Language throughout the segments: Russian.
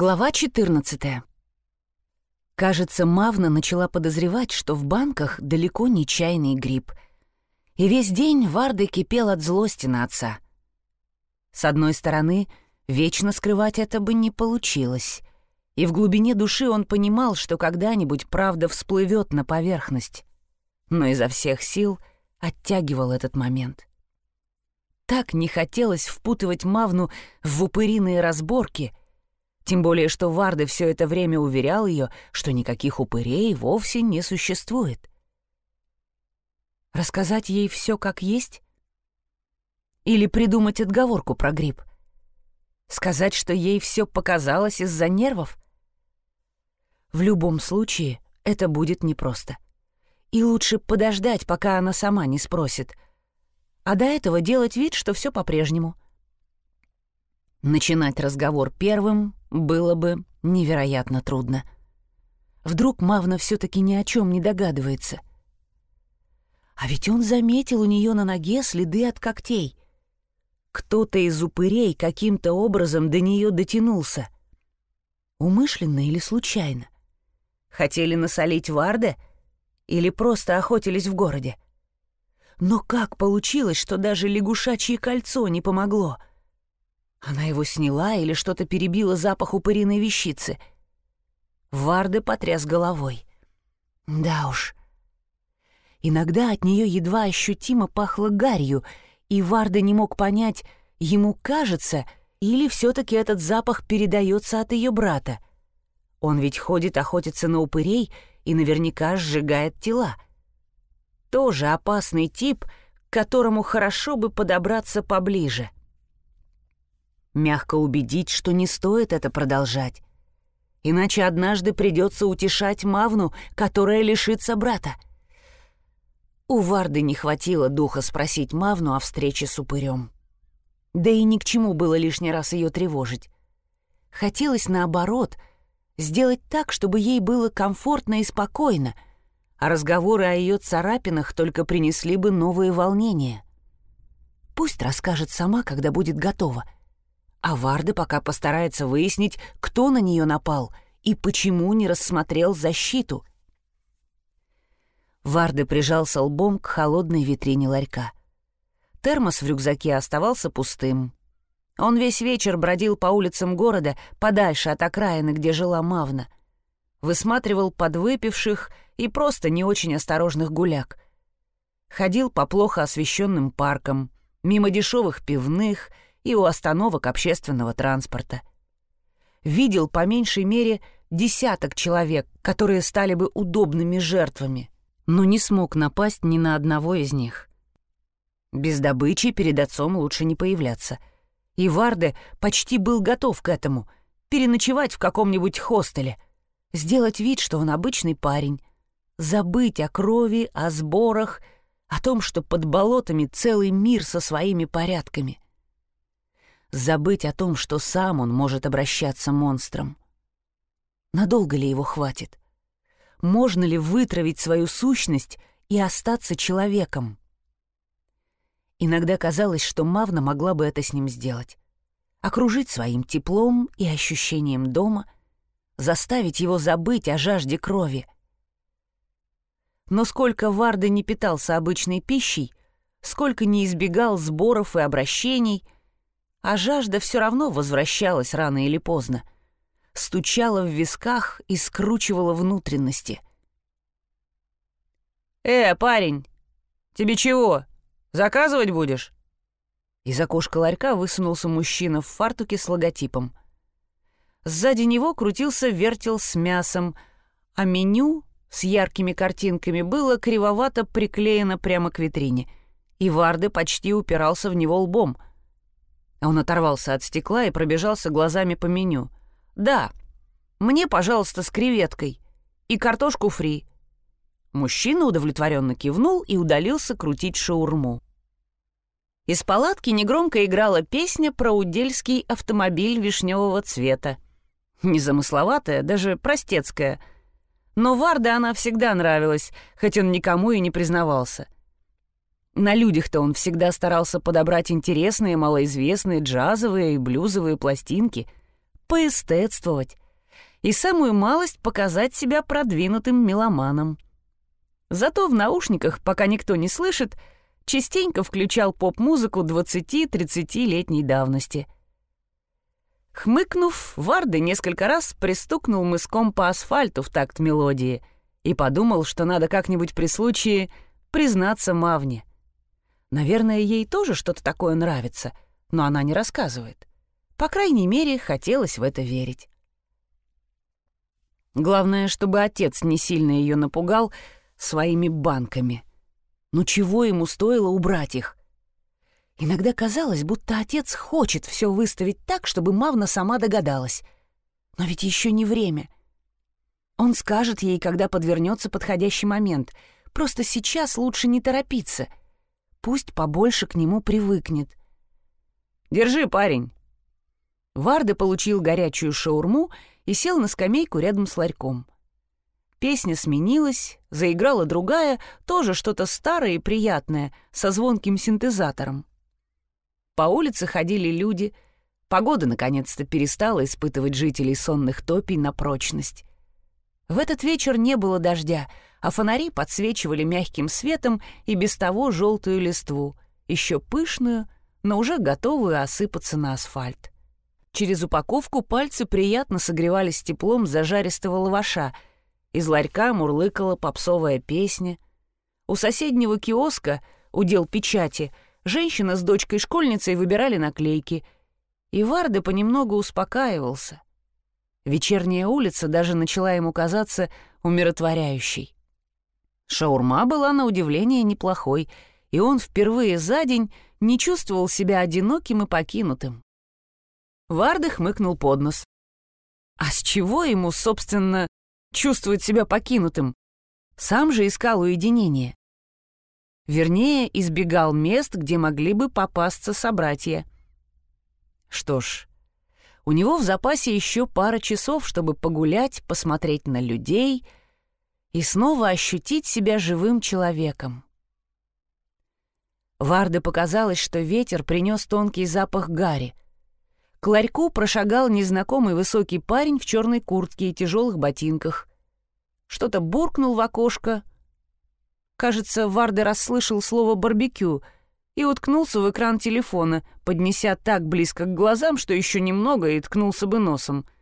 Глава 14. Кажется, Мавна начала подозревать, что в банках далеко не чайный гриб. И весь день Варда кипел от злости на отца. С одной стороны, вечно скрывать это бы не получилось. И в глубине души он понимал, что когда-нибудь правда всплывет на поверхность. Но изо всех сил оттягивал этот момент. Так не хотелось впутывать Мавну в упыриные разборки — тем более, что Варда все это время уверял ее, что никаких упырей вовсе не существует. Рассказать ей все как есть? Или придумать отговорку про гриб? Сказать, что ей все показалось из-за нервов? В любом случае, это будет непросто. И лучше подождать, пока она сама не спросит. А до этого делать вид, что все по-прежнему. Начинать разговор первым было бы невероятно трудно. Вдруг Мавна все-таки ни о чем не догадывается. А ведь он заметил у нее на ноге следы от когтей. Кто-то из упырей каким-то образом до нее дотянулся. Умышленно или случайно? Хотели насолить Варде или просто охотились в городе? Но как получилось, что даже лягушачье кольцо не помогло — она его сняла или что-то перебило запах упыриной вещицы. Варды потряс головой. Да уж. Иногда от нее едва ощутимо пахло гарью, и Варда не мог понять, ему кажется, или все-таки этот запах передается от ее брата. Он ведь ходит охотиться на упырей и наверняка сжигает тела. Тоже опасный тип, к которому хорошо бы подобраться поближе. — мягко убедить, что не стоит это продолжать. Иначе однажды придется утешать Мавну, которая лишится брата. У Варды не хватило духа спросить Мавну о встрече с упырем. Да и ни к чему было лишний раз ее тревожить. Хотелось, наоборот, сделать так, чтобы ей было комфортно и спокойно, а разговоры о ее царапинах только принесли бы новые волнения. Пусть расскажет сама, когда будет готова — а Варда пока постарается выяснить, кто на нее напал и почему не рассмотрел защиту. Варда прижался лбом к холодной витрине ларька. Термос в рюкзаке оставался пустым. Он весь вечер бродил по улицам города, подальше от окраины, где жила Мавна. Высматривал подвыпивших и просто не очень осторожных гуляк. Ходил по плохо освещенным паркам, мимо дешевых пивных — и у остановок общественного транспорта. Видел по меньшей мере десяток человек, которые стали бы удобными жертвами, но не смог напасть ни на одного из них. Без добычи перед отцом лучше не появляться. И Варде почти был готов к этому — переночевать в каком-нибудь хостеле, сделать вид, что он обычный парень, забыть о крови, о сборах, о том, что под болотами целый мир со своими порядками — забыть о том, что сам он может обращаться монстром. Надолго ли его хватит? Можно ли вытравить свою сущность и остаться человеком? Иногда казалось, что Мавна могла бы это с ним сделать. Окружить своим теплом и ощущением дома, заставить его забыть о жажде крови. Но сколько Варда не питался обычной пищей, сколько не избегал сборов и обращений — а жажда все равно возвращалась рано или поздно. Стучала в висках и скручивала внутренности. «Э, парень, тебе чего? Заказывать будешь?» Из окошка ларька высунулся мужчина в фартуке с логотипом. Сзади него крутился вертел с мясом, а меню с яркими картинками было кривовато приклеено прямо к витрине, и Варды почти упирался в него лбом — он оторвался от стекла и пробежался глазами по меню. «Да, мне, пожалуйста, с креветкой. И картошку фри». Мужчина удовлетворенно кивнул и удалился крутить шаурму. Из палатки негромко играла песня про удельский автомобиль вишневого цвета. Незамысловатая, даже простецкая. Но Варде она всегда нравилась, хоть он никому и не признавался — на людях-то он всегда старался подобрать интересные, малоизвестные джазовые и блюзовые пластинки, поэстетствовать и самую малость показать себя продвинутым меломаном. Зато в наушниках, пока никто не слышит, частенько включал поп-музыку 20-30-летней давности. Хмыкнув, Варды несколько раз пристукнул мыском по асфальту в такт мелодии и подумал, что надо как-нибудь при случае признаться Мавне. Наверное, ей тоже что-то такое нравится, но она не рассказывает. По крайней мере, хотелось в это верить. Главное, чтобы отец не сильно ее напугал своими банками. Ну чего ему стоило убрать их? Иногда казалось, будто отец хочет все выставить так, чтобы Мавна сама догадалась. Но ведь еще не время. Он скажет ей, когда подвернется подходящий момент. Просто сейчас лучше не торопиться. Пусть побольше к нему привыкнет. «Держи, парень!» Варды получил горячую шаурму и сел на скамейку рядом с ларьком. Песня сменилась, заиграла другая, тоже что-то старое и приятное, со звонким синтезатором. По улице ходили люди. Погода наконец-то перестала испытывать жителей сонных топий на прочность. В этот вечер не было дождя, а фонари подсвечивали мягким светом и без того желтую листву, еще пышную, но уже готовую осыпаться на асфальт. Через упаковку пальцы приятно согревались теплом зажаристого лаваша. Из ларька мурлыкала попсовая песня. У соседнего киоска, удел печати, женщина с дочкой-школьницей выбирали наклейки. И Варды понемногу успокаивался. Вечерняя улица даже начала ему казаться умиротворяющей. Шаурма была на удивление неплохой, и он впервые за день не чувствовал себя одиноким и покинутым. Варды хмыкнул под нос. А с чего ему, собственно, чувствовать себя покинутым? Сам же искал уединение. Вернее, избегал мест, где могли бы попасться собратья. Что ж, у него в запасе еще пара часов, чтобы погулять, посмотреть на людей — и снова ощутить себя живым человеком. Варде показалось, что ветер принес тонкий запах гари. К ларьку прошагал незнакомый высокий парень в черной куртке и тяжелых ботинках. Что-то буркнул в окошко. Кажется, Варде расслышал слово «барбекю» и уткнулся в экран телефона, поднеся так близко к глазам, что еще немного и ткнулся бы носом —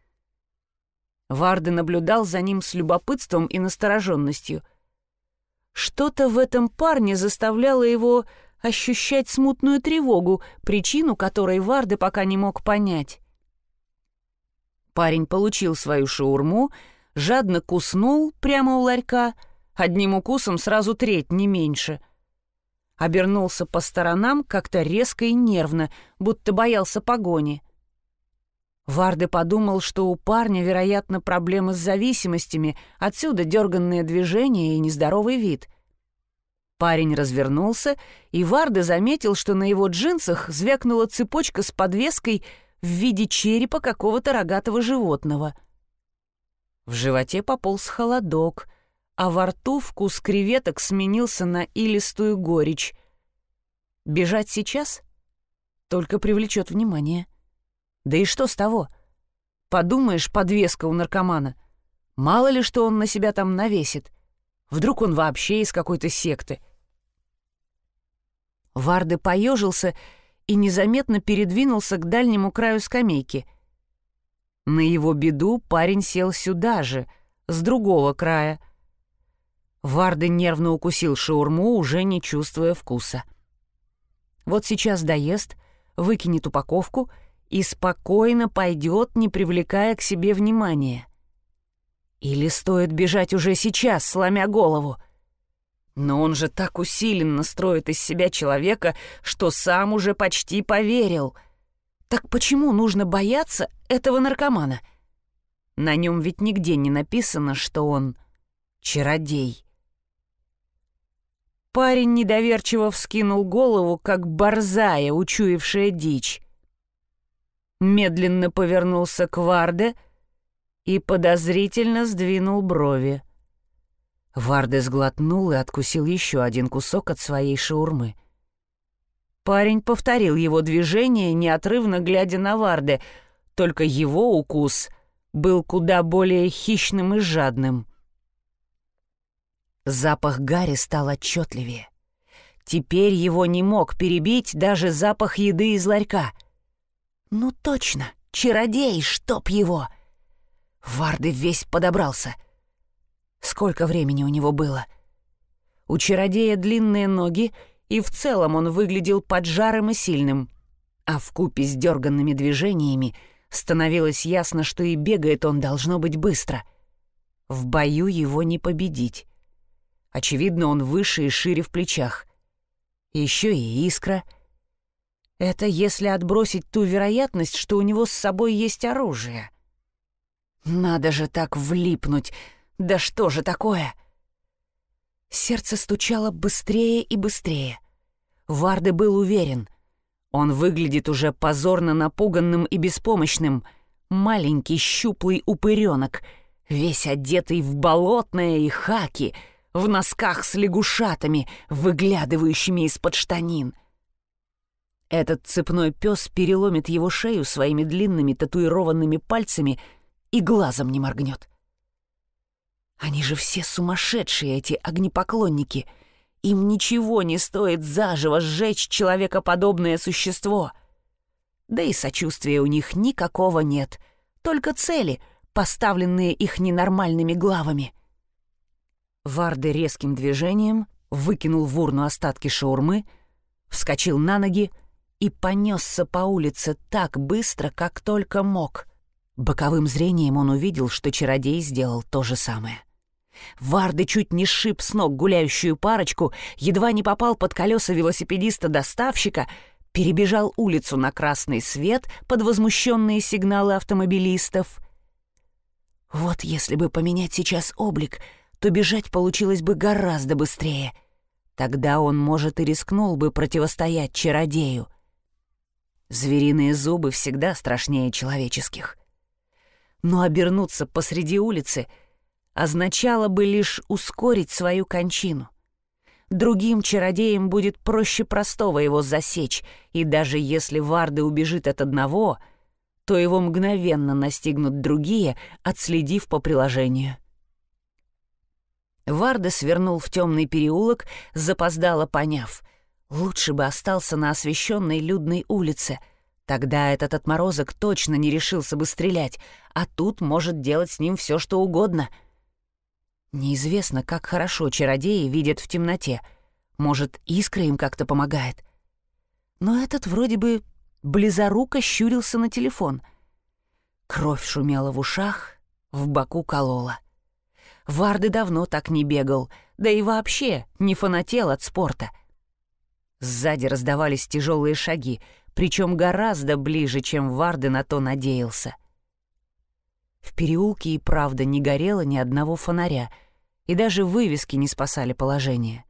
Варды наблюдал за ним с любопытством и настороженностью. Что-то в этом парне заставляло его ощущать смутную тревогу, причину которой Варды пока не мог понять. Парень получил свою шаурму, жадно куснул прямо у ларька, одним укусом сразу треть, не меньше. Обернулся по сторонам как-то резко и нервно, будто боялся погони. Варде подумал, что у парня, вероятно, проблемы с зависимостями, отсюда дерганные движения и нездоровый вид. Парень развернулся, и Варде заметил, что на его джинсах звякнула цепочка с подвеской в виде черепа какого-то рогатого животного. В животе пополз холодок, а во рту вкус креветок сменился на илистую горечь. Бежать сейчас только привлечет внимание. — да и что с того? Подумаешь, подвеска у наркомана. Мало ли, что он на себя там навесит. Вдруг он вообще из какой-то секты. Варды поежился и незаметно передвинулся к дальнему краю скамейки. На его беду парень сел сюда же, с другого края. Варды нервно укусил шаурму, уже не чувствуя вкуса. Вот сейчас доест, выкинет упаковку — и спокойно пойдет, не привлекая к себе внимания. Или стоит бежать уже сейчас, сломя голову? Но он же так усиленно строит из себя человека, что сам уже почти поверил. Так почему нужно бояться этого наркомана? На нем ведь нигде не написано, что он чародей. Парень недоверчиво вскинул голову, как борзая, учуявшая дичь медленно повернулся к Варде и подозрительно сдвинул брови. Варде сглотнул и откусил еще один кусок от своей шаурмы. Парень повторил его движение, неотрывно глядя на Варде. только его укус был куда более хищным и жадным. Запах Гарри стал отчетливее. Теперь его не мог перебить даже запах еды из ларька. «Ну точно, чародей, чтоб его!» Варды весь подобрался. Сколько времени у него было? У чародея длинные ноги, и в целом он выглядел поджарым и сильным. А в купе с дерганными движениями становилось ясно, что и бегает он должно быть быстро. В бою его не победить. Очевидно, он выше и шире в плечах. Еще и искра. Это если отбросить ту вероятность, что у него с собой есть оружие. Надо же так влипнуть. Да что же такое? Сердце стучало быстрее и быстрее. Варды был уверен. Он выглядит уже позорно напуганным и беспомощным. Маленький щуплый упыренок, весь одетый в болотное и хаки — в носках с лягушатами, выглядывающими из-под штанин. Этот цепной пес переломит его шею своими длинными татуированными пальцами и глазом не моргнет. Они же все сумасшедшие, эти огнепоклонники. Им ничего не стоит заживо сжечь человекоподобное существо. Да и сочувствия у них никакого нет, только цели, поставленные их ненормальными главами. Варды резким движением выкинул в урну остатки шаурмы, вскочил на ноги и понесся по улице так быстро, как только мог. Боковым зрением он увидел, что чародей сделал то же самое. Варды чуть не сшиб с ног гуляющую парочку, едва не попал под колеса велосипедиста-доставщика, перебежал улицу на красный свет под возмущенные сигналы автомобилистов. Вот если бы поменять сейчас облик — то бежать получилось бы гораздо быстрее. Тогда он, может, и рискнул бы противостоять чародею. Звериные зубы всегда страшнее человеческих. Но обернуться посреди улицы означало бы лишь ускорить свою кончину. Другим чародеям будет проще простого его засечь, и даже если Варды убежит от одного, то его мгновенно настигнут другие, отследив по приложению. Варда свернул в темный переулок, запоздало поняв. Лучше бы остался на освещенной людной улице. Тогда этот отморозок точно не решился бы стрелять, а тут может делать с ним все, что угодно. Неизвестно, как хорошо чародеи видят в темноте. Может, искра им как-то помогает. Но этот вроде бы близоруко щурился на телефон. Кровь шумела в ушах, в боку колола. Варды давно так не бегал, да и вообще не фанател от спорта. Сзади раздавались тяжелые шаги, причем гораздо ближе, чем Варды на то надеялся. В переулке и правда не горело ни одного фонаря, и даже вывески не спасали положение.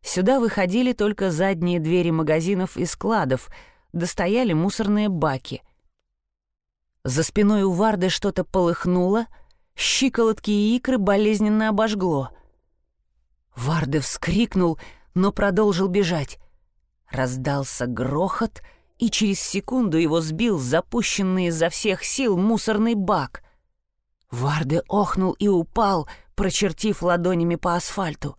Сюда выходили только задние двери магазинов и складов, достояли мусорные баки. За спиной у Варды что-то полыхнуло — щиколотки и икры болезненно обожгло. Варде вскрикнул, но продолжил бежать. Раздался грохот, и через секунду его сбил запущенный изо всех сил мусорный бак. Варде охнул и упал, прочертив ладонями по асфальту.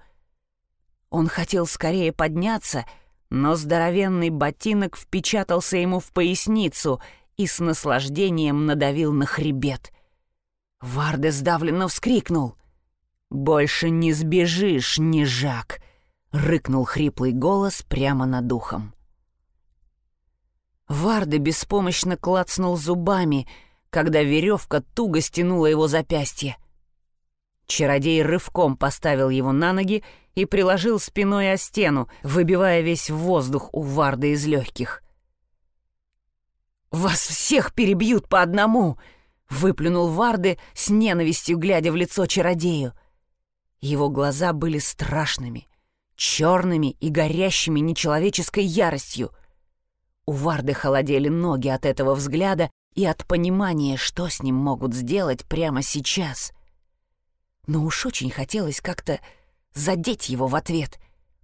Он хотел скорее подняться, но здоровенный ботинок впечатался ему в поясницу и с наслаждением надавил на хребет — Варде сдавленно вскрикнул. «Больше не сбежишь, нежак!» — рыкнул хриплый голос прямо над ухом. Варде беспомощно клацнул зубами, когда веревка туго стянула его запястье. Чародей рывком поставил его на ноги и приложил спиной о стену, выбивая весь воздух у Варды из легких. «Вас всех перебьют по одному!» Выплюнул Варды с ненавистью, глядя в лицо чародею. Его глаза были страшными, черными и горящими нечеловеческой яростью. У Варды холодели ноги от этого взгляда и от понимания, что с ним могут сделать прямо сейчас. Но уж очень хотелось как-то задеть его в ответ.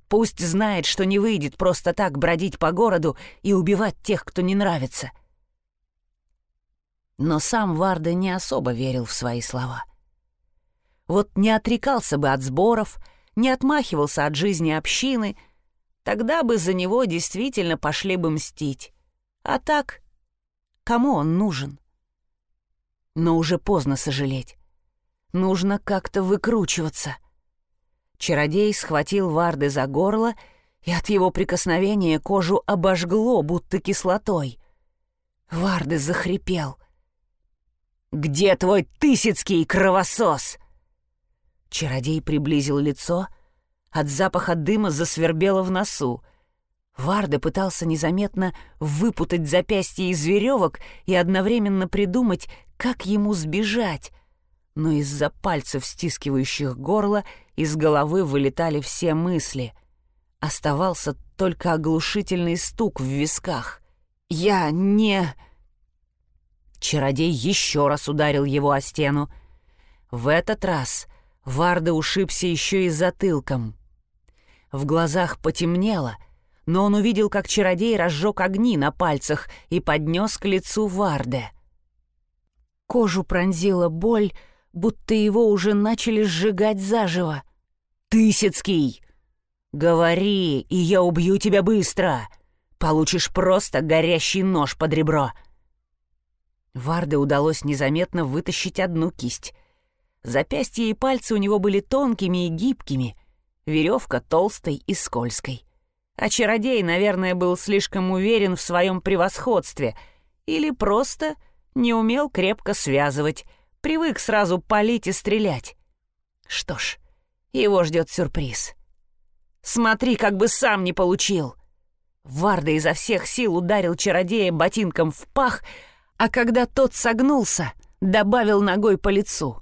Пусть знает, что не выйдет просто так бродить по городу и убивать тех, кто не нравится. Но сам Варда не особо верил в свои слова. Вот не отрекался бы от сборов, не отмахивался от жизни общины, тогда бы за него действительно пошли бы мстить. А так, кому он нужен? Но уже поздно сожалеть. Нужно как-то выкручиваться. Чародей схватил Варды за горло, и от его прикосновения кожу обожгло, будто кислотой. Варды захрипел. «Где твой тысяцкий кровосос?» Чародей приблизил лицо, от запаха дыма засвербело в носу. Варда пытался незаметно выпутать запястье из веревок и одновременно придумать, как ему сбежать, но из-за пальцев, стискивающих горло, из головы вылетали все мысли. Оставался только оглушительный стук в висках. «Я не...» Чародей еще раз ударил его о стену. В этот раз Варда ушибся еще и затылком. В глазах потемнело, но он увидел, как чародей разжег огни на пальцах и поднес к лицу Варде. Кожу пронзила боль, будто его уже начали сжигать заживо. «Тысяцкий! Говори, и я убью тебя быстро! Получишь просто горящий нож под ребро!» Варде удалось незаметно вытащить одну кисть. Запястья и пальцы у него были тонкими и гибкими, веревка толстой и скользкой. А чародей, наверное, был слишком уверен в своем превосходстве или просто не умел крепко связывать, Привык сразу палить и стрелять. Что ж, его ждет сюрприз. Смотри, как бы сам не получил. Варда изо всех сил ударил чародея ботинком в пах, а когда тот согнулся, добавил ногой по лицу.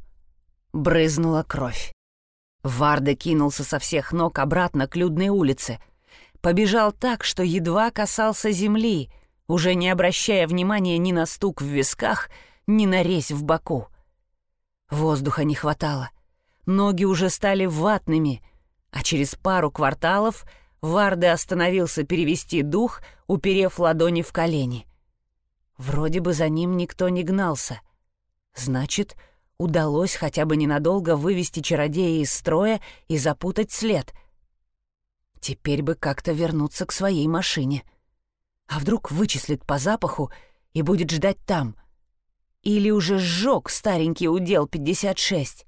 Брызнула кровь. Варда кинулся со всех ног обратно к людной улице. Побежал так, что едва касался земли, уже не обращая внимания ни на стук в висках, ни на резь в боку. Воздуха не хватало. Ноги уже стали ватными, а через пару кварталов Варде остановился перевести дух, уперев ладони в колени. Вроде бы за ним никто не гнался. Значит, удалось хотя бы ненадолго вывести чародея из строя и запутать след. Теперь бы как-то вернуться к своей машине. А вдруг вычислит по запаху и будет ждать там — или уже сжег старенький удел 56?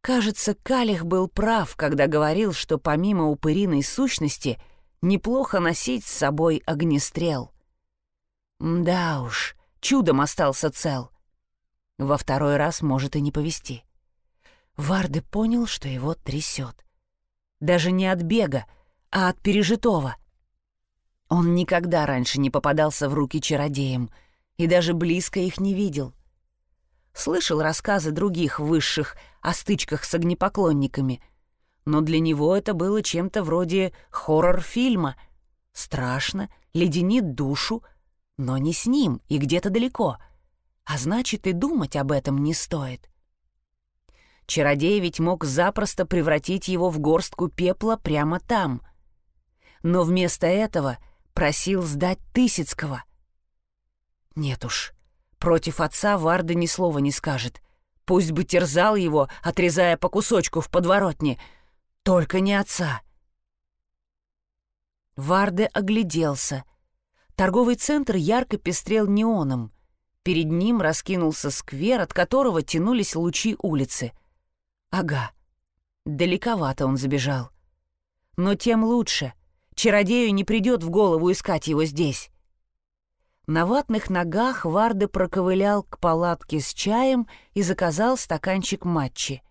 Кажется, Калих был прав, когда говорил, что помимо упыриной сущности неплохо носить с собой огнестрел. Да уж, чудом остался цел. Во второй раз может и не повезти. Варды понял, что его трясет. Даже не от бега, а от пережитого. Он никогда раньше не попадался в руки чародеям — и даже близко их не видел. Слышал рассказы других высших о стычках с огнепоклонниками, но для него это было чем-то вроде хоррор-фильма. Страшно, леденит душу, но не с ним и где-то далеко, а значит и думать об этом не стоит. Чародей ведь мог запросто превратить его в горстку пепла прямо там. Но вместо этого просил сдать Тысяцкого. Нет уж, против отца Варда ни слова не скажет. Пусть бы терзал его, отрезая по кусочку в подворотне. Только не отца. Варде огляделся. Торговый центр ярко пестрел неоном. Перед ним раскинулся сквер, от которого тянулись лучи улицы. Ага, далековато он забежал. Но тем лучше. Чародею не придет в голову искать его здесь. На ватных ногах Варды проковылял к палатке с чаем и заказал стаканчик матчи.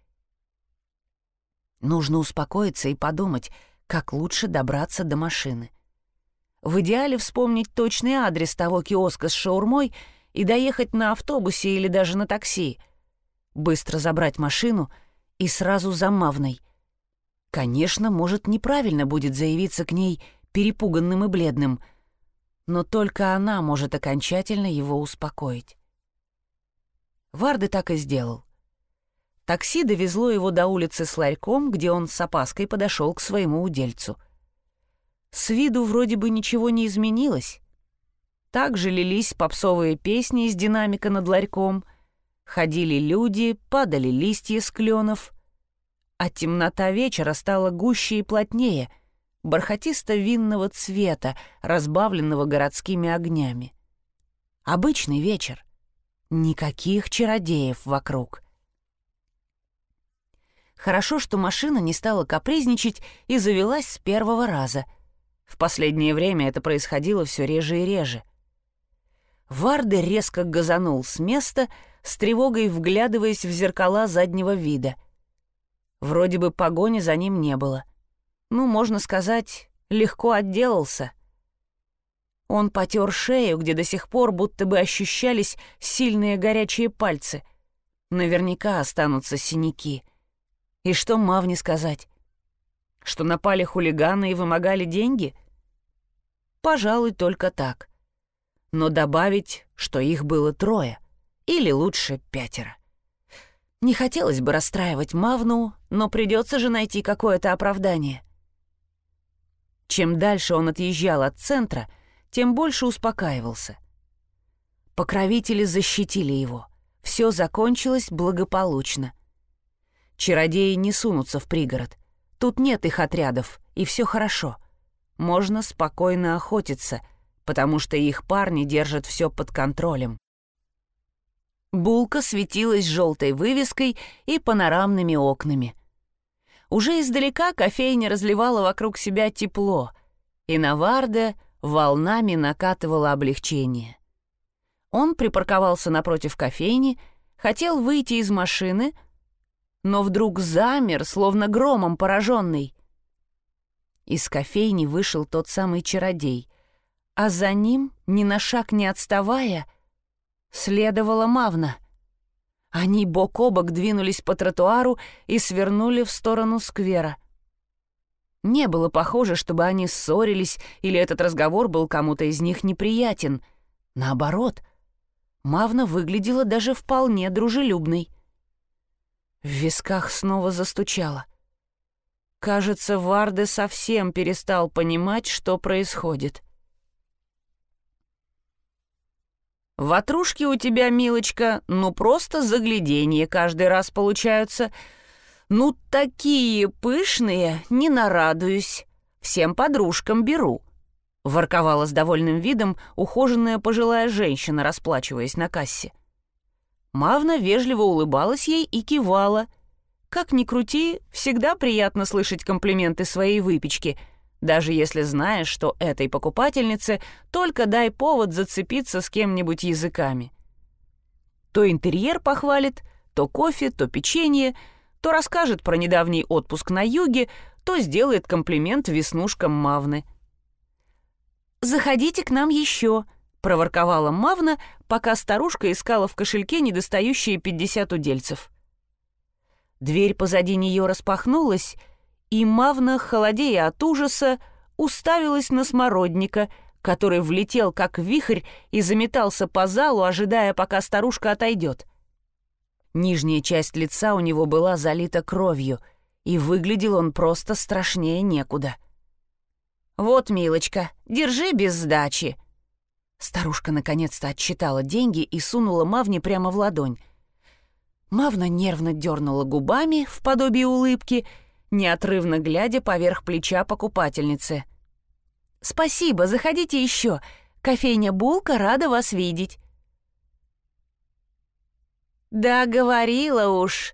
Нужно успокоиться и подумать, как лучше добраться до машины. В идеале вспомнить точный адрес того киоска с шаурмой и доехать на автобусе или даже на такси. Быстро забрать машину и сразу за Мавной. Конечно, может, неправильно будет заявиться к ней перепуганным и бледным — но только она может окончательно его успокоить. Варды так и сделал. Такси довезло его до улицы с ларьком, где он с опаской подошел к своему удельцу. С виду вроде бы ничего не изменилось. Также лились попсовые песни из динамика над ларьком, ходили люди, падали листья с кленов, а темнота вечера стала гуще и плотнее, бархатисто-винного цвета, разбавленного городскими огнями. Обычный вечер. Никаких чародеев вокруг. Хорошо, что машина не стала капризничать и завелась с первого раза. В последнее время это происходило все реже и реже. Варды резко газанул с места, с тревогой вглядываясь в зеркала заднего вида. Вроде бы погони за ним не было. Ну, можно сказать, легко отделался. Он потер шею, где до сих пор будто бы ощущались сильные горячие пальцы. Наверняка останутся синяки. И что Мавне сказать? Что напали хулиганы и вымогали деньги? Пожалуй, только так. Но добавить, что их было трое. Или лучше пятеро. Не хотелось бы расстраивать Мавну, но придется же найти какое-то оправдание. Чем дальше он отъезжал от центра, тем больше успокаивался. Покровители защитили его. Все закончилось благополучно. Чародеи не сунутся в пригород. Тут нет их отрядов, и все хорошо. Можно спокойно охотиться, потому что их парни держат все под контролем. Булка светилась желтой вывеской и панорамными окнами. Уже издалека кофейня разливала вокруг себя тепло, и на Варде волнами накатывало облегчение. Он припарковался напротив кофейни, хотел выйти из машины — но вдруг замер, словно громом пораженный. Из кофейни вышел тот самый чародей, а за ним, ни на шаг не отставая, следовала Мавна. Они бок о бок двинулись по тротуару и свернули в сторону сквера. Не было похоже, чтобы они ссорились или этот разговор был кому-то из них неприятен. Наоборот, Мавна выглядела даже вполне дружелюбной. В висках снова застучало. Кажется, Варде совсем перестал понимать, что происходит. «Ватрушки у тебя, милочка, ну просто загляденье каждый раз получаются. Ну такие пышные, не нарадуюсь. Всем подружкам беру», — ворковала с довольным видом ухоженная пожилая женщина, расплачиваясь на кассе. Мавна вежливо улыбалась ей и кивала. Как ни крути, всегда приятно слышать комплименты своей выпечки, даже если знаешь, что этой покупательнице только дай повод зацепиться с кем-нибудь языками. То интерьер похвалит, то кофе, то печенье, то расскажет про недавний отпуск на юге, то сделает комплимент веснушкам Мавны. «Заходите к нам еще», — проворковала Мавна, пока старушка искала в кошельке недостающие пятьдесят удельцев. Дверь позади нее распахнулась, и Мавна, холодея от ужаса, уставилась на смородника, который влетел как вихрь и заметался по залу, ожидая, пока старушка отойдет. Нижняя часть лица у него была залита кровью, и выглядел он просто страшнее некуда. «Вот, милочка, держи без сдачи», Старушка наконец-то отчитала деньги и сунула Мавне прямо в ладонь. Мавна нервно дернула губами в подобии улыбки, неотрывно глядя поверх плеча покупательницы. «Спасибо, заходите еще. Кофейня «Булка» рада вас видеть». «Да, говорила уж».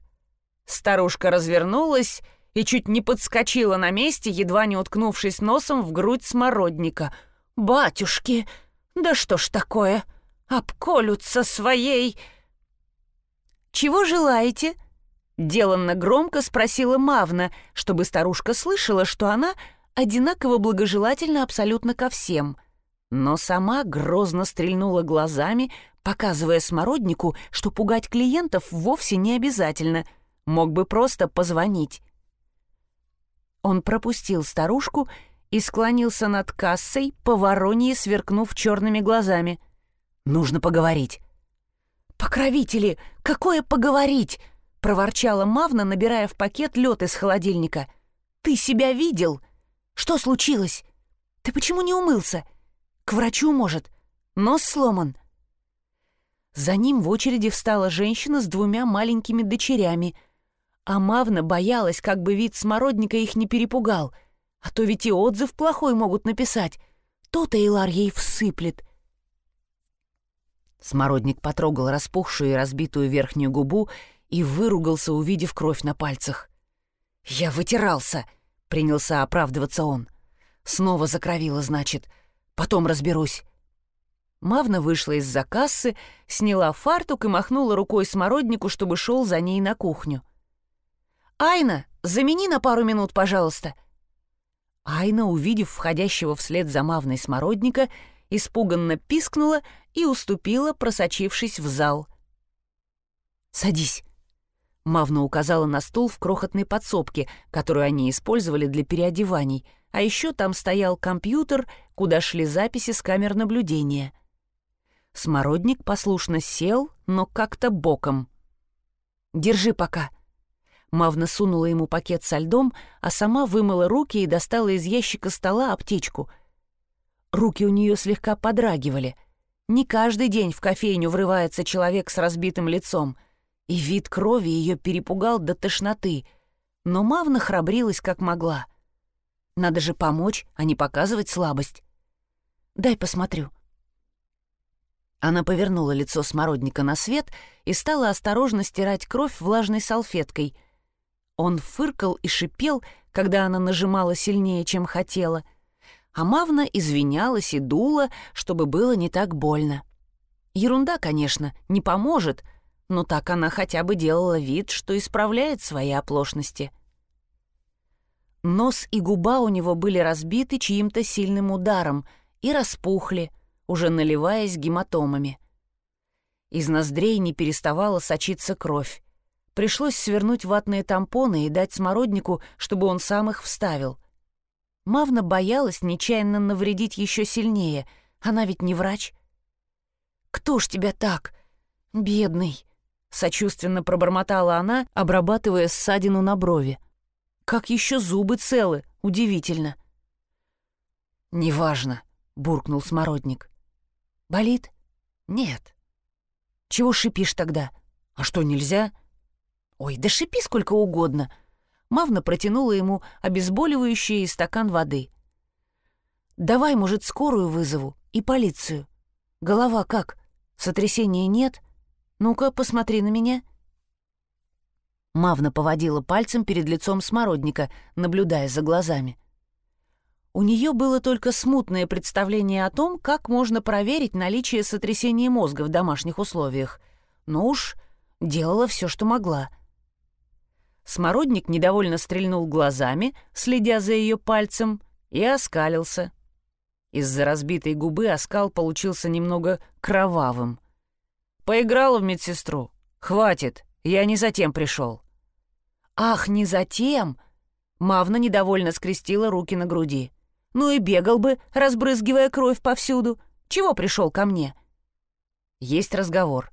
Старушка развернулась и чуть не подскочила на месте, едва не уткнувшись носом в грудь смородника. «Батюшки!» Да что ж такое? Обколются своей... «Чего желаете?» Деланно громко спросила Мавна, чтобы старушка слышала, что она одинаково благожелательна абсолютно ко всем. Но сама грозно стрельнула глазами, показывая смороднику, что пугать клиентов вовсе не обязательно. Мог бы просто позвонить. Он пропустил старушку и склонился над кассой, по воронье сверкнув черными глазами. «Нужно поговорить». «Покровители! Какое поговорить?» — проворчала Мавна, набирая в пакет лед из холодильника. «Ты себя видел? Что случилось? Ты почему не умылся? К врачу, может? Нос сломан. За ним в очереди встала женщина с двумя маленькими дочерями, а Мавна боялась, как бы вид смородника их не перепугал, а то ведь и отзыв плохой могут написать. То-то Илар ей всыплет. Смородник потрогал распухшую и разбитую верхнюю губу и выругался, увидев кровь на пальцах. «Я вытирался», — принялся оправдываться он. «Снова закровило, значит. Потом разберусь». Мавна вышла из-за кассы, сняла фартук и махнула рукой смороднику, чтобы шел за ней на кухню. «Айна, замени на пару минут, пожалуйста». Айна, увидев входящего вслед за Мавной смородника, испуганно пискнула и уступила, просочившись в зал. «Садись», Мавна указала на стул в крохотной подсобке, которую они использовали для переодеваний, а еще там стоял компьютер, куда шли записи с камер наблюдения. Смородник послушно сел, но как-то боком. «Держи пока». Мавна сунула ему пакет со льдом, а сама вымыла руки и достала из ящика стола аптечку. Руки у нее слегка подрагивали. Не каждый день в кофейню врывается человек с разбитым лицом — и вид крови ее перепугал до тошноты, но Мавна храбрилась как могла. Надо же помочь, а не показывать слабость. «Дай посмотрю». Она повернула лицо смородника на свет и стала осторожно стирать кровь влажной салфеткой. Он фыркал и шипел, когда она нажимала сильнее, чем хотела, а Мавна извинялась и дула, чтобы было не так больно. Ерунда, конечно, не поможет, но так она хотя бы делала вид, что исправляет свои оплошности. Нос и губа у него были разбиты чьим-то сильным ударом и распухли, уже наливаясь гематомами. Из ноздрей не переставала сочиться кровь. Пришлось свернуть ватные тампоны и дать смороднику, чтобы он сам их вставил. Мавна боялась нечаянно навредить еще сильнее, она ведь не врач. «Кто ж тебя так? Бедный!» Сочувственно пробормотала она, обрабатывая ссадину на брови. Как еще зубы целы, удивительно. «Неважно», — буркнул смородник. «Болит?» «Нет». «Чего шипишь тогда? А что, нельзя?» «Ой, да шипи сколько угодно». Мавна протянула ему обезболивающее и стакан воды. «Давай, может, скорую вызову и полицию. Голова как? Сотрясения нет?» Ну-ка, посмотри на меня». Мавна поводила пальцем перед лицом смородника, наблюдая за глазами. У нее было только смутное представление о том, как можно проверить наличие сотрясения мозга в домашних условиях. Но уж делала все, что могла. Смородник недовольно стрельнул глазами, следя за ее пальцем, и оскалился. Из-за разбитой губы оскал получился немного кровавым. Поиграла в медсестру. Хватит, я не затем пришел. Ах, не затем? Мавна недовольно скрестила руки на груди. Ну и бегал бы, разбрызгивая кровь повсюду. Чего пришел ко мне? Есть разговор.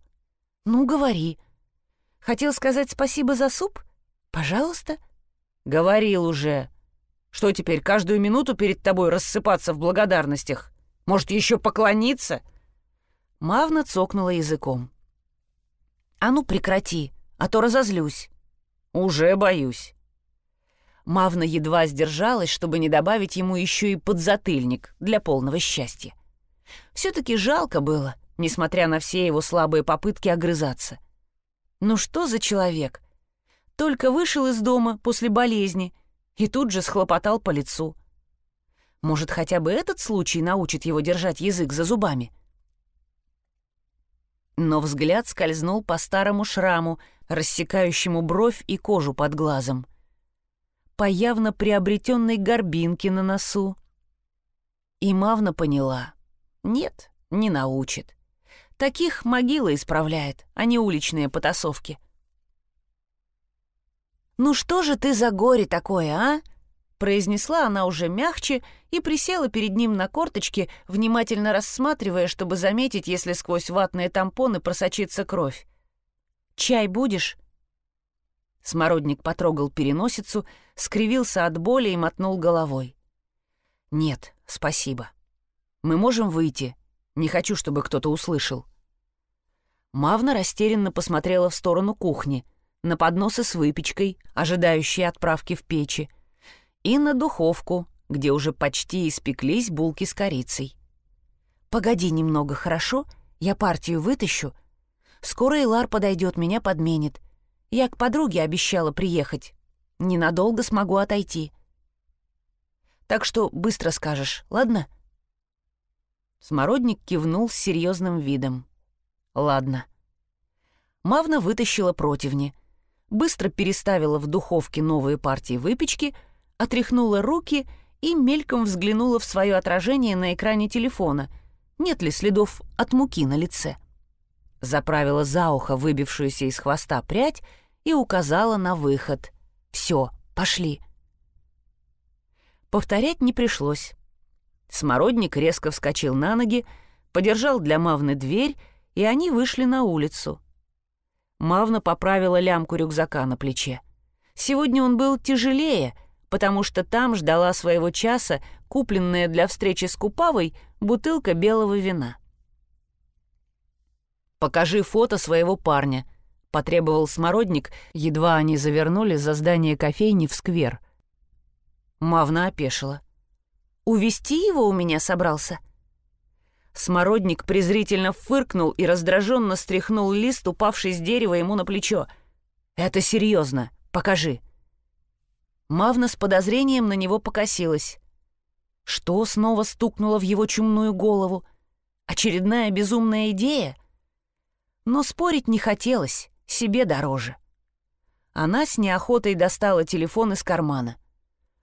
Ну, говори. Хотел сказать спасибо за суп? Пожалуйста. Говорил уже. Что теперь, каждую минуту перед тобой рассыпаться в благодарностях? Может, еще поклониться? — Мавна цокнула языком. «А ну прекрати, а то разозлюсь». «Уже боюсь». Мавна едва сдержалась, чтобы не добавить ему еще и подзатыльник для полного счастья. Все-таки жалко было, несмотря на все его слабые попытки огрызаться. Ну что за человек? Только вышел из дома после болезни и тут же схлопотал по лицу. Может, хотя бы этот случай научит его держать язык за зубами? Но взгляд скользнул по старому шраму, рассекающему бровь и кожу под глазом. По явно приобретенной горбинке на носу. И Мавна поняла. Нет, не научит. Таких могила исправляет, а не уличные потасовки. «Ну что же ты за горе такое, а?» Произнесла она уже мягче и присела перед ним на корточки, внимательно рассматривая, чтобы заметить, если сквозь ватные тампоны просочится кровь. «Чай будешь?» Смородник потрогал переносицу, скривился от боли и мотнул головой. «Нет, спасибо. Мы можем выйти. Не хочу, чтобы кто-то услышал». Мавна растерянно посмотрела в сторону кухни, на подносы с выпечкой, ожидающие отправки в печи, и на духовку, где уже почти испеклись булки с корицей. «Погоди немного, хорошо? Я партию вытащу. Скоро Илар подойдет, меня подменит. Я к подруге обещала приехать. Ненадолго смогу отойти. Так что быстро скажешь, ладно?» Смородник кивнул с серьезным видом. «Ладно». Мавна вытащила противни, быстро переставила в духовке новые партии выпечки, отряхнула руки и мельком взглянула в свое отражение на экране телефона, нет ли следов от муки на лице. Заправила за ухо выбившуюся из хвоста прядь и указала на выход. «Все, пошли». Повторять не пришлось. Смородник резко вскочил на ноги, подержал для Мавны дверь, и они вышли на улицу. Мавна поправила лямку рюкзака на плече. Сегодня он был тяжелее, потому что там ждала своего часа купленная для встречи с Купавой бутылка белого вина. «Покажи фото своего парня», — потребовал Смородник, едва они завернули за здание кофейни в сквер. Мавна опешила. «Увести его у меня собрался?» Смородник презрительно фыркнул и раздраженно стряхнул лист, упавший с дерева ему на плечо. «Это серьезно. Покажи». Мавна с подозрением на него покосилась. Что снова стукнуло в его чумную голову? Очередная безумная идея? Но спорить не хотелось, себе дороже. Она с неохотой достала телефон из кармана.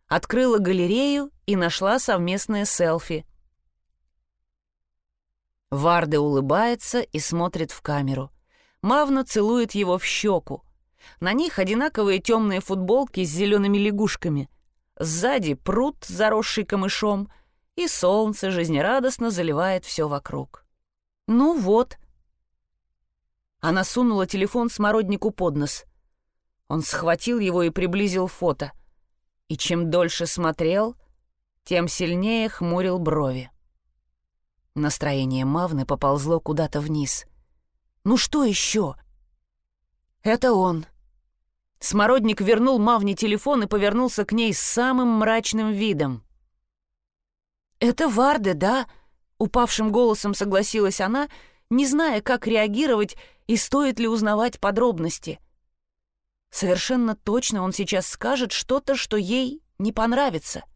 Открыла галерею и нашла совместное селфи — Варда улыбается и смотрит в камеру. Мавна целует его в щеку. На них одинаковые темные футболки с зелеными лягушками. Сзади пруд, заросший камышом, и солнце жизнерадостно заливает все вокруг. «Ну вот». Она сунула телефон смороднику под нос. Он схватил его и приблизил фото. И чем дольше смотрел, тем сильнее хмурил брови. Настроение Мавны поползло куда-то вниз. «Ну что еще?» «Это он». Смородник вернул Мавне телефон и повернулся к ней с самым мрачным видом. «Это Варде, да?» — упавшим голосом согласилась она, не зная, как реагировать и стоит ли узнавать подробности. Совершенно точно он сейчас скажет что-то, что ей не понравится. —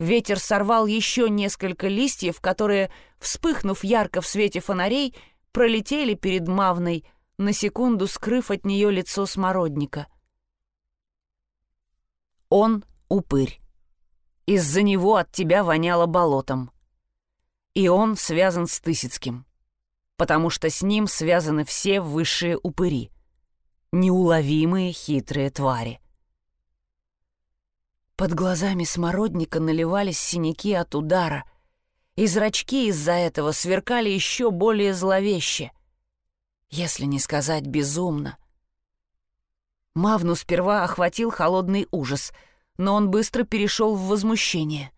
Ветер сорвал еще несколько листьев, которые, вспыхнув ярко в свете фонарей, пролетели перед Мавной, на секунду скрыв от нее лицо смородника. Он — упырь. Из-за него от тебя воняло болотом. И он связан с Тысяцким, потому что с ним связаны все высшие упыри. Неуловимые хитрые твари. Под глазами смородника наливались синяки от удара, и зрачки из-за этого сверкали еще более зловеще, если не сказать безумно. Мавну сперва охватил холодный ужас, но он быстро перешел в возмущение.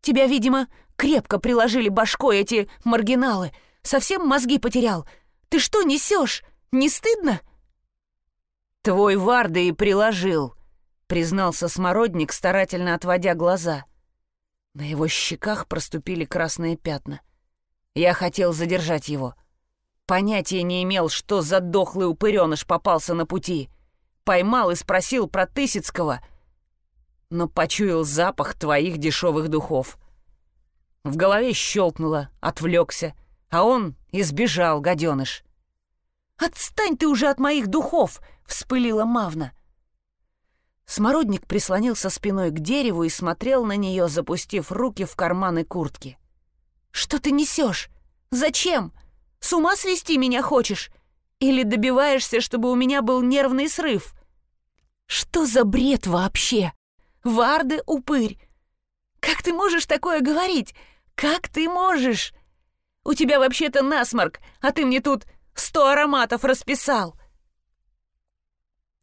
«Тебя, видимо, крепко приложили башкой эти маргиналы. Совсем мозги потерял. Ты что несешь? Не стыдно?» «Твой Варда и приложил», признался смородник, старательно отводя глаза. На его щеках проступили красные пятна. Я хотел задержать его. Понятия не имел, что за дохлый упыреныш попался на пути. Поймал и спросил про Тысяцкого, но почуял запах твоих дешевых духов. В голове щелкнуло, отвлекся, а он избежал, гаденыш. «Отстань ты уже от моих духов!» — вспылила Мавна. Смородник прислонился спиной к дереву и смотрел на нее, запустив руки в карманы куртки. «Что ты несешь? Зачем? С ума свести меня хочешь? Или добиваешься, чтобы у меня был нервный срыв? Что за бред вообще? Варды упырь! Как ты можешь такое говорить? Как ты можешь? У тебя вообще-то насморк, а ты мне тут сто ароматов расписал!»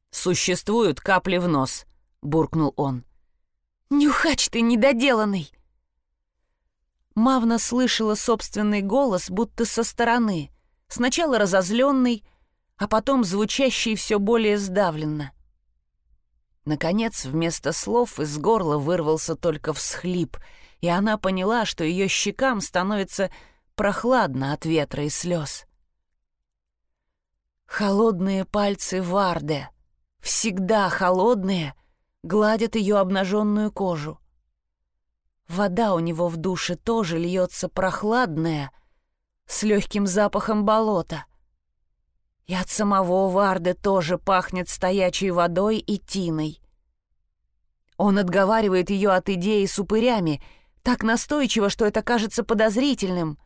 «Существуют капли в нос», — буркнул он. «Нюхач ты недоделанный!» Мавна слышала собственный голос, будто со стороны, сначала разозленный, а потом звучащий все более сдавленно. Наконец, вместо слов из горла вырвался только всхлип, и она поняла, что ее щекам становится прохладно от ветра и слез. Холодные пальцы Варде, всегда холодные, гладят ее обнаженную кожу. Вода у него в душе тоже льется прохладная, с легким запахом болота. И от самого Варде тоже пахнет стоячей водой и тиной. Он отговаривает ее от идеи с упырями, так настойчиво, что это кажется подозрительным.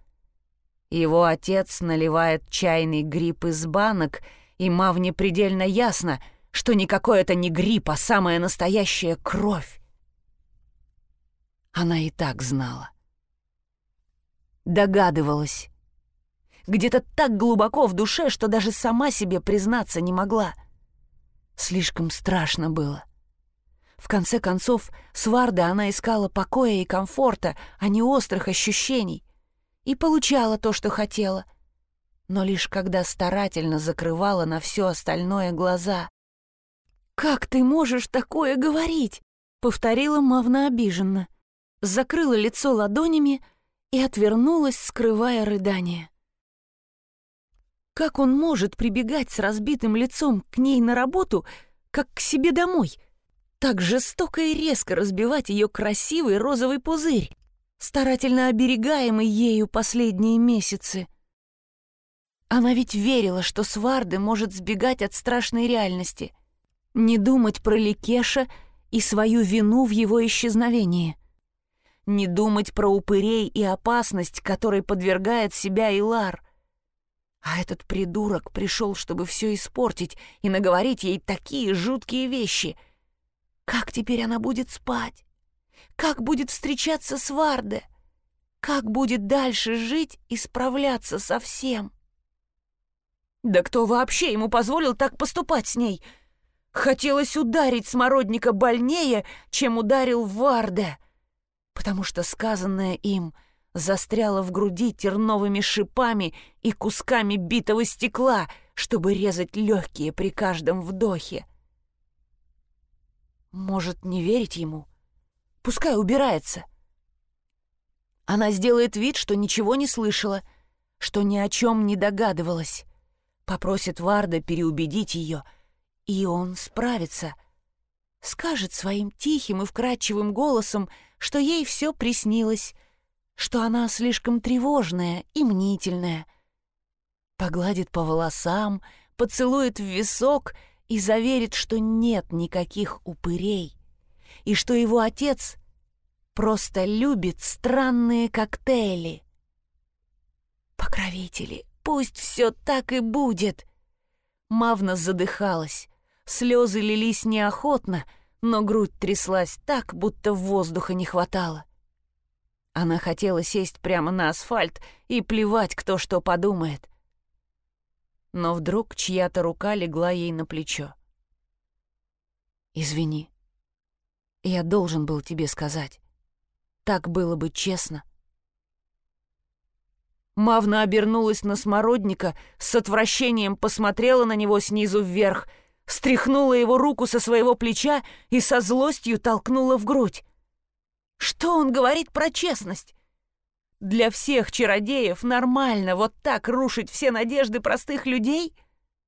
Его отец наливает чайный гриб из банок, и Мавне предельно ясно, что никакой это не гриб, а самая настоящая кровь. Она и так знала. Догадывалась где-то так глубоко в душе, что даже сама себе признаться не могла. Слишком страшно было. В конце концов, с Варда она искала покоя и комфорта, а не острых ощущений, и получала то, что хотела, но лишь когда старательно закрывала на все остальное глаза. «Как ты можешь такое говорить?» — повторила Мавна обиженно, закрыла лицо ладонями и отвернулась, скрывая рыдание. Как он может прибегать с разбитым лицом к ней на работу, как к себе домой? Так жестоко и резко разбивать ее красивый розовый пузырь, старательно оберегаемый ею последние месяцы. Она ведь верила, что Сварды может сбегать от страшной реальности, не думать про Ликеша и свою вину в его исчезновении, не думать про упырей и опасность, которой подвергает себя Илар — а этот придурок пришел, чтобы все испортить и наговорить ей такие жуткие вещи. Как теперь она будет спать? Как будет встречаться с Варде? Как будет дальше жить и справляться со всем? Да кто вообще ему позволил так поступать с ней? Хотелось ударить смородника больнее, чем ударил Варде, потому что сказанное им — застряла в груди терновыми шипами и кусками битого стекла, чтобы резать легкие при каждом вдохе. Может, не верить ему? Пускай убирается. Она сделает вид, что ничего не слышала, что ни о чем не догадывалась. Попросит Варда переубедить ее, и он справится. Скажет своим тихим и вкрадчивым голосом, что ей все приснилось, что она слишком тревожная и мнительная. Погладит по волосам, поцелует в висок и заверит, что нет никаких упырей, и что его отец просто любит странные коктейли. Покровители, пусть все так и будет. Мавна задыхалась, слезы лились неохотно, но грудь тряслась так, будто воздуха не хватало. Она хотела сесть прямо на асфальт и плевать, кто что подумает. Но вдруг чья-то рука легла ей на плечо. «Извини. Я должен был тебе сказать. Так было бы честно». Мавна обернулась на смородника, с отвращением посмотрела на него снизу вверх, стряхнула его руку со своего плеча и со злостью толкнула в грудь. Что он говорит про честность? Для всех чародеев нормально вот так рушить все надежды простых людей?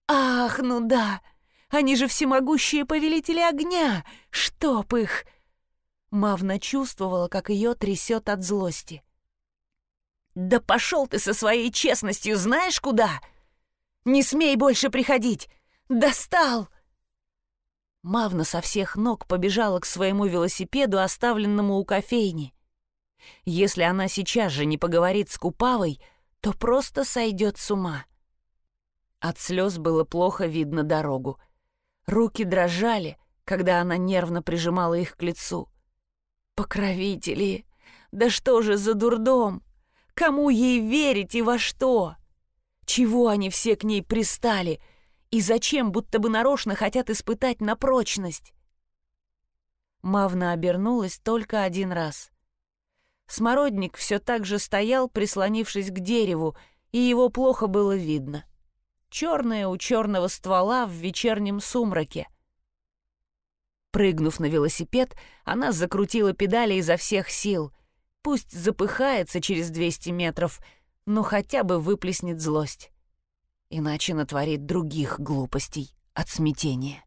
Ах, ну да, они же всемогущие повелители огня, чтоб их... Мавна чувствовала, как ее трясет от злости. «Да пошел ты со своей честностью знаешь куда? Не смей больше приходить! Достал!» Мавна со всех ног побежала к своему велосипеду, оставленному у кофейни. Если она сейчас же не поговорит с Купавой, то просто сойдет с ума. От слез было плохо видно дорогу. Руки дрожали, когда она нервно прижимала их к лицу. «Покровители! Да что же за дурдом? Кому ей верить и во что? Чего они все к ней пристали?» И зачем, будто бы нарочно хотят испытать на прочность? Мавна обернулась только один раз. Смородник все так же стоял, прислонившись к дереву, и его плохо было видно. Черное у черного ствола в вечернем сумраке. Прыгнув на велосипед, она закрутила педали изо всех сил. Пусть запыхается через 200 метров, но хотя бы выплеснет злость. Иначе натворит других глупостей от смятения.